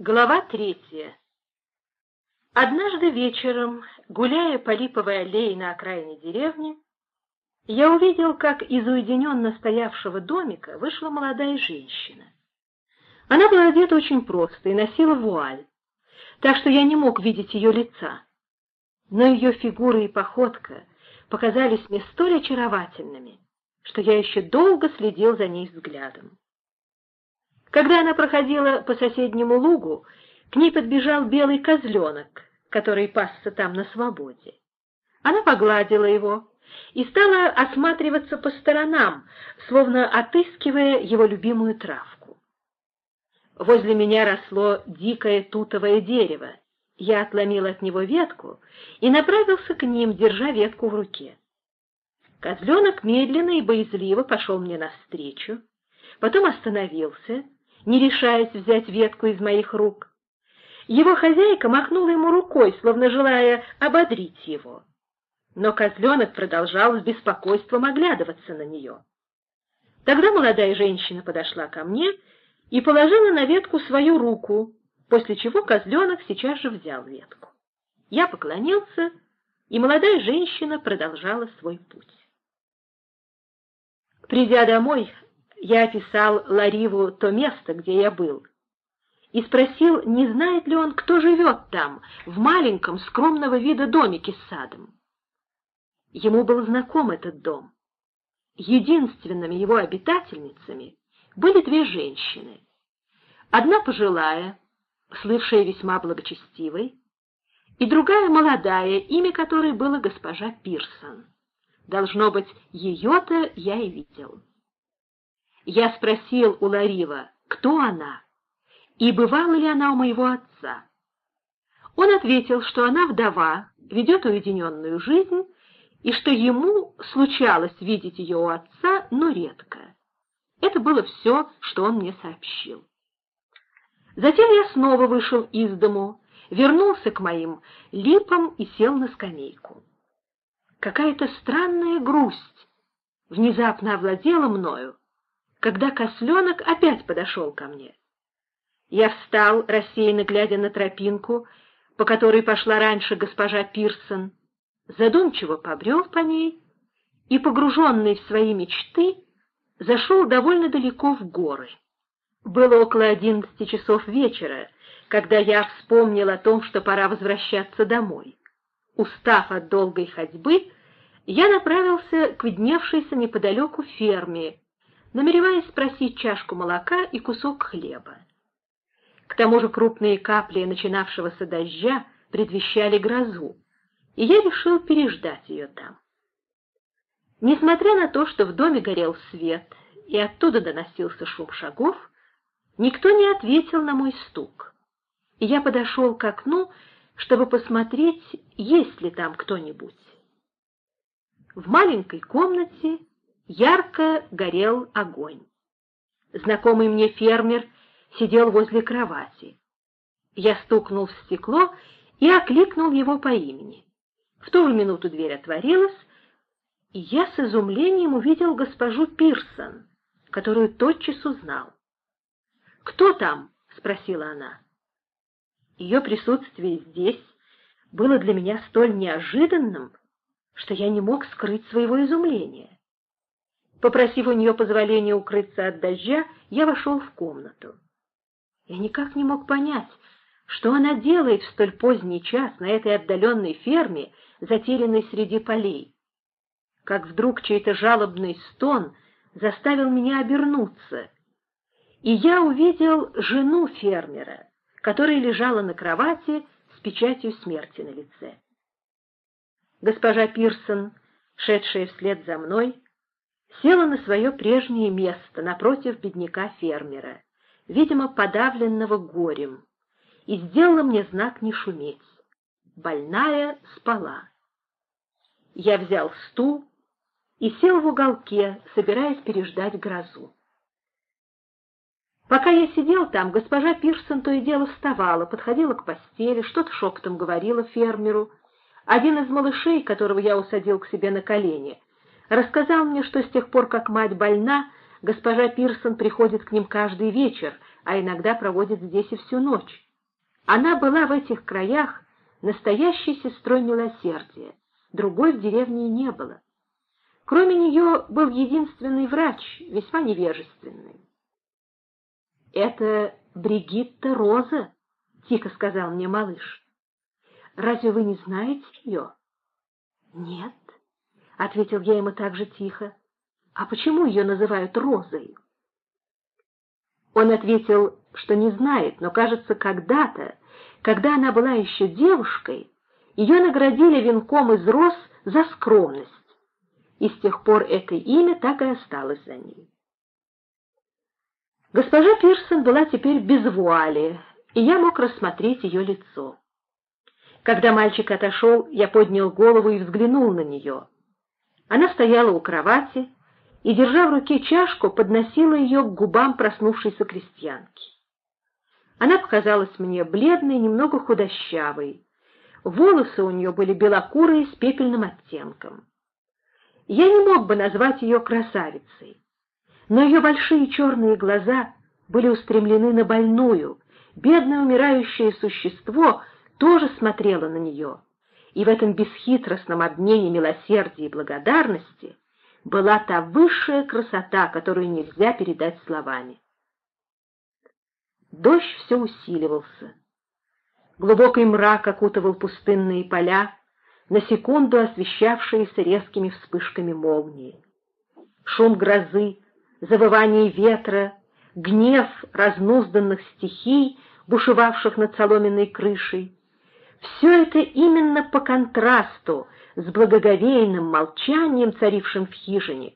Глава третья. Однажды вечером, гуляя по липовой аллее на окраине деревни, я увидел, как из уединенно стоявшего домика вышла молодая женщина. Она была одета очень просто и носила вуаль, так что я не мог видеть ее лица. Но ее фигура и походка показались мне столь очаровательными, что я еще долго следил за ней взглядом. Когда она проходила по соседнему лугу, к ней подбежал белый козленок, который пасся там на свободе. Она погладила его и стала осматриваться по сторонам, словно отыскивая его любимую травку. Возле меня росло дикое тутовое дерево. Я отломил от него ветку и направился к ним, держа ветку в руке. Козленок медленно и боязливо пошел мне навстречу, потом остановился — не решаясь взять ветку из моих рук. Его хозяйка махнула ему рукой, словно желая ободрить его. Но козленок продолжал с беспокойством оглядываться на нее. Тогда молодая женщина подошла ко мне и положила на ветку свою руку, после чего козленок сейчас же взял ветку. Я поклонился, и молодая женщина продолжала свой путь. Придя домой, я описал Лариву то место, где я был, и спросил, не знает ли он, кто живет там, в маленьком, скромного вида домике с садом. Ему был знаком этот дом. Единственными его обитательницами были две женщины. Одна пожилая, слывшая весьма благочестивой, и другая молодая, имя которой было госпожа Пирсон. Должно быть, ее-то я и видел. Я спросил у Ларива, кто она, и бывала ли она у моего отца. Он ответил, что она вдова, ведет уединенную жизнь, и что ему случалось видеть ее у отца, но редко. Это было все, что он мне сообщил. Затем я снова вышел из дому, вернулся к моим липам и сел на скамейку. Какая-то странная грусть внезапно овладела мною, когда косленок опять подошел ко мне. Я встал, рассеянно глядя на тропинку, по которой пошла раньше госпожа Пирсон, задумчиво побрел по ней и, погруженный в свои мечты, зашел довольно далеко в горы. Было около одиннадцати часов вечера, когда я вспомнил о том, что пора возвращаться домой. Устав от долгой ходьбы, я направился к видневшейся неподалеку ферме, намереваясь спросить чашку молока и кусок хлеба. К тому же крупные капли начинавшегося дождя предвещали грозу, и я решил переждать ее там. Несмотря на то, что в доме горел свет и оттуда доносился шум шагов, никто не ответил на мой стук, и я подошел к окну, чтобы посмотреть, есть ли там кто-нибудь. В маленькой комнате ярко горел огонь. Знакомый мне фермер сидел возле кровати. Я стукнул в стекло и окликнул его по имени. В ту же минуту дверь отворилась, и я с изумлением увидел госпожу Пирсон, которую тотчас узнал. «Кто там?» — спросила она. Ее присутствие здесь было для меня столь неожиданным, что я не мог скрыть своего изумления. Попросив у нее позволения укрыться от дождя, я вошел в комнату. Я никак не мог понять, что она делает в столь поздний час на этой отдаленной ферме, затерянной среди полей. Как вдруг чей-то жалобный стон заставил меня обернуться, и я увидел жену фермера, которая лежала на кровати с печатью смерти на лице. Госпожа Пирсон, шедшая вслед за мной, села на свое прежнее место напротив бедняка-фермера, видимо, подавленного горем, и сделала мне знак не шуметь. Больная спала. Я взял стул и сел в уголке, собираясь переждать грозу. Пока я сидел там, госпожа Пирсон то и дело вставала, подходила к постели, что-то шепотом говорила фермеру. Один из малышей, которого я усадил к себе на колени, рассказал мне, что с тех пор, как мать больна, госпожа Пирсон приходит к ним каждый вечер, а иногда проводит здесь и всю ночь. Она была в этих краях настоящей сестрой милосердия, другой в деревне не было. Кроме нее был единственный врач, весьма невежественный. «Это Бригитта Роза», — тихо сказал мне малыш. «Разве вы не знаете ее?» «Нет», — ответил я ему так же тихо. «А почему ее называют Розой?» Он ответил, что не знает, но, кажется, когда-то, когда она была еще девушкой, ее наградили венком из роз за скромность, и с тех пор это имя так и осталось за ней. Госпожа Пирсон была теперь без вуали, и я мог рассмотреть ее лицо. Когда мальчик отошел, я поднял голову и взглянул на нее. Она стояла у кровати и, держа в руке чашку, подносила ее к губам проснувшейся крестьянки. Она показалась мне бледной, немного худощавой. Волосы у нее были белокурые с пепельным оттенком. Я не мог бы назвать ее красавицей, но ее большие черные глаза были устремлены на больную, бедное умирающее существо тоже смотрело на нее, и в этом бесхитростном обмене милосердия и благодарности была та высшая красота, которую нельзя передать словами. Дождь все усиливался. Глубокий мрак окутывал пустынные поля, на секунду освещавшиеся резкими вспышками молнии. Шум грозы, завывание ветра, гнев разнузданных стихий, бушевавших над соломенной крышей, все это именно по контрасту с благоговейным молчанием, царившим в хижине,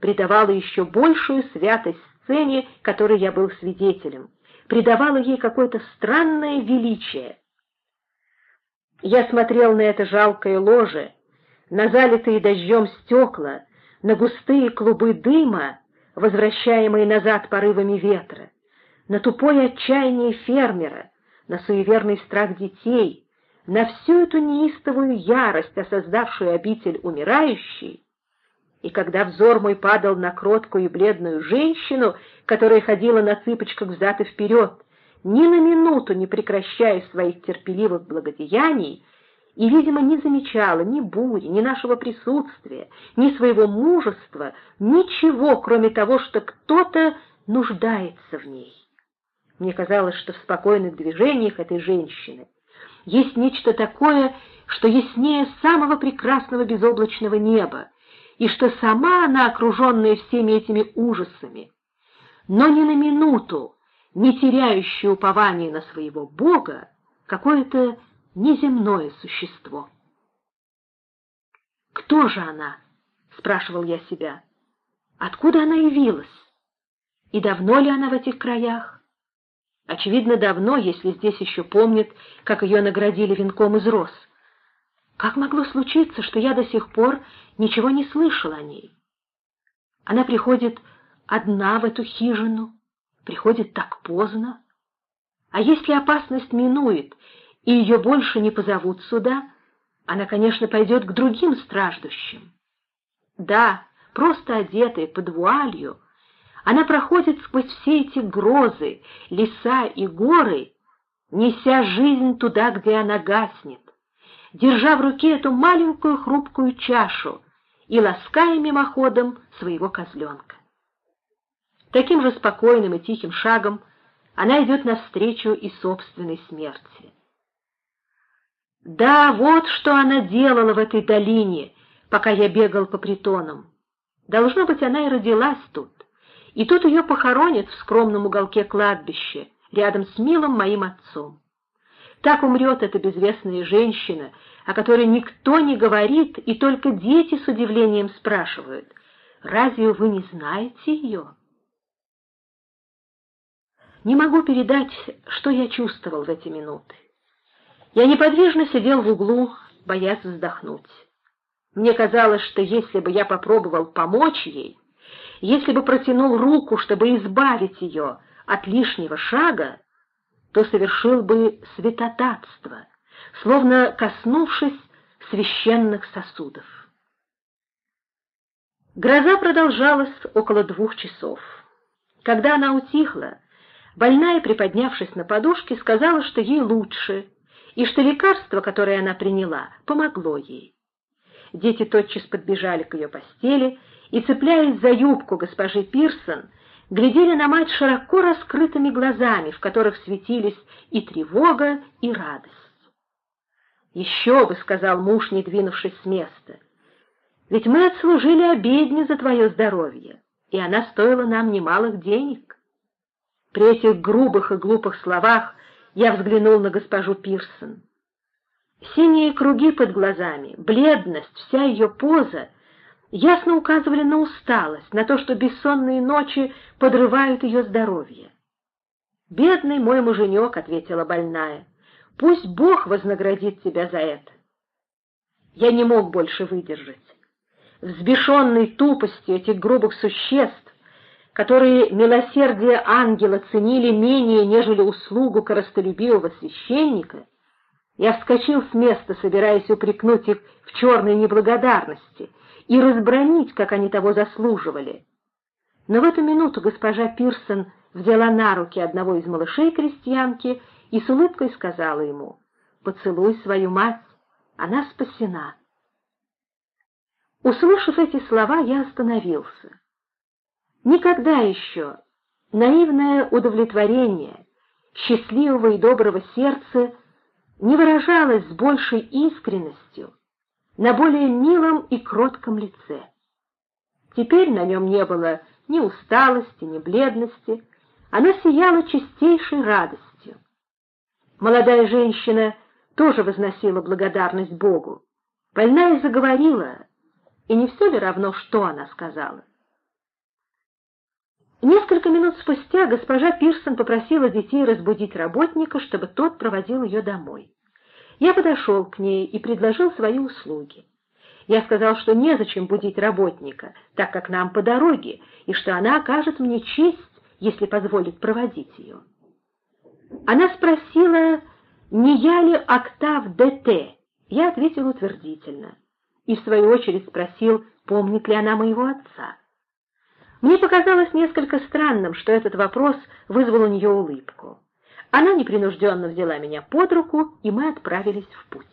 придавало еще большую святость сцене, которой я был свидетелем, придавало ей какое-то странное величие. Я смотрел на это жалкое ложе, на залитые дождем стекла, на густые клубы дыма, возвращаемые назад порывами ветра, на тупое отчаяние фермера, на суеверный страх детей, на всю эту неистовую ярость, осоздавшую обитель умирающей, и когда взор мой падал на кроткую и бледную женщину, которая ходила на цыпочках взад и вперед, ни на минуту не прекращая своих терпеливых благодеяний, и, видимо, не замечала ни бури, ни нашего присутствия, ни своего мужества, ничего, кроме того, что кто-то нуждается в ней. Мне казалось, что в спокойных движениях этой женщины есть нечто такое, что яснее самого прекрасного безоблачного неба, и что сама она, окруженная всеми этими ужасами, но ни на минуту не теряющая упование на своего Бога, какое-то неземное существо. «Кто же она?» — спрашивал я себя. «Откуда она явилась? И давно ли она в этих краях?» Очевидно, давно, если здесь еще помнят, как ее наградили венком из роз. Как могло случиться, что я до сих пор ничего не слышал о ней? Она приходит одна в эту хижину, приходит так поздно. А если опасность минует, и ее больше не позовут сюда, она, конечно, пойдет к другим страждущим. Да, просто одетая под вуалью, она проходит сквозь все эти грозы, леса и горы, неся жизнь туда, где она гаснет, держа в руке эту маленькую хрупкую чашу и лаская мимоходом своего козленка. Таким же спокойным и тихим шагом она идет навстречу и собственной смерти. Да, вот что она делала в этой долине, пока я бегал по притонам. Должно быть, она и родилась тут. И тут ее похоронят в скромном уголке кладбища, рядом с милым моим отцом. Так умрет эта безвестная женщина, о которой никто не говорит, и только дети с удивлением спрашивают, «Разве вы не знаете ее?» Не могу передать, что я чувствовал в эти минуты. Я неподвижно сидел в углу, боясь вздохнуть. Мне казалось, что если бы я попробовал помочь ей, если бы протянул руку, чтобы избавить ее от лишнего шага, то совершил бы святотатство, словно коснувшись священных сосудов. Гроза продолжалась около двух часов. Когда она утихла, Больная, приподнявшись на подушке, сказала, что ей лучше, и что лекарство, которое она приняла, помогло ей. Дети тотчас подбежали к ее постели и, цепляясь за юбку госпожи Пирсон, глядели на мать широко раскрытыми глазами, в которых светились и тревога, и радость. «Еще бы», — сказал муж, не двинувшись с места, — «ведь мы отслужили обедню за твое здоровье, и она стоила нам немалых денег». При этих грубых и глупых словах я взглянул на госпожу Пирсон. Синие круги под глазами, бледность, вся ее поза ясно указывали на усталость, на то, что бессонные ночи подрывают ее здоровье. «Бедный мой муженек», — ответила больная, — «пусть Бог вознаградит тебя за это». Я не мог больше выдержать. Взбешенный тупостью этих грубых существ, которые милосердие ангела ценили менее, нежели услугу коростолюбивого священника, я вскочил с места, собираясь упрекнуть их в черной неблагодарности и разбронить, как они того заслуживали. Но в эту минуту госпожа Пирсон взяла на руки одного из малышей крестьянки и с улыбкой сказала ему, «Поцелуй свою мать, она спасена». Услышав эти слова, я остановился. Никогда еще наивное удовлетворение счастливого и доброго сердца не выражалось с большей искренностью на более милом и кротком лице. Теперь на нем не было ни усталости, ни бледности, оно сияло чистейшей радостью. Молодая женщина тоже возносила благодарность Богу. Больная заговорила, и не все ли равно, что она сказала? Несколько минут спустя госпожа Пирсон попросила детей разбудить работника, чтобы тот проводил ее домой. Я подошел к ней и предложил свои услуги. Я сказал, что незачем будить работника, так как нам по дороге, и что она окажет мне честь, если позволит проводить ее. Она спросила, не я ли Октав ДТ. Я ответил утвердительно. И в свою очередь спросил, помнит ли она моего отца. Мне показалось несколько странным, что этот вопрос вызвал у нее улыбку. Она непринужденно взяла меня под руку, и мы отправились в путь.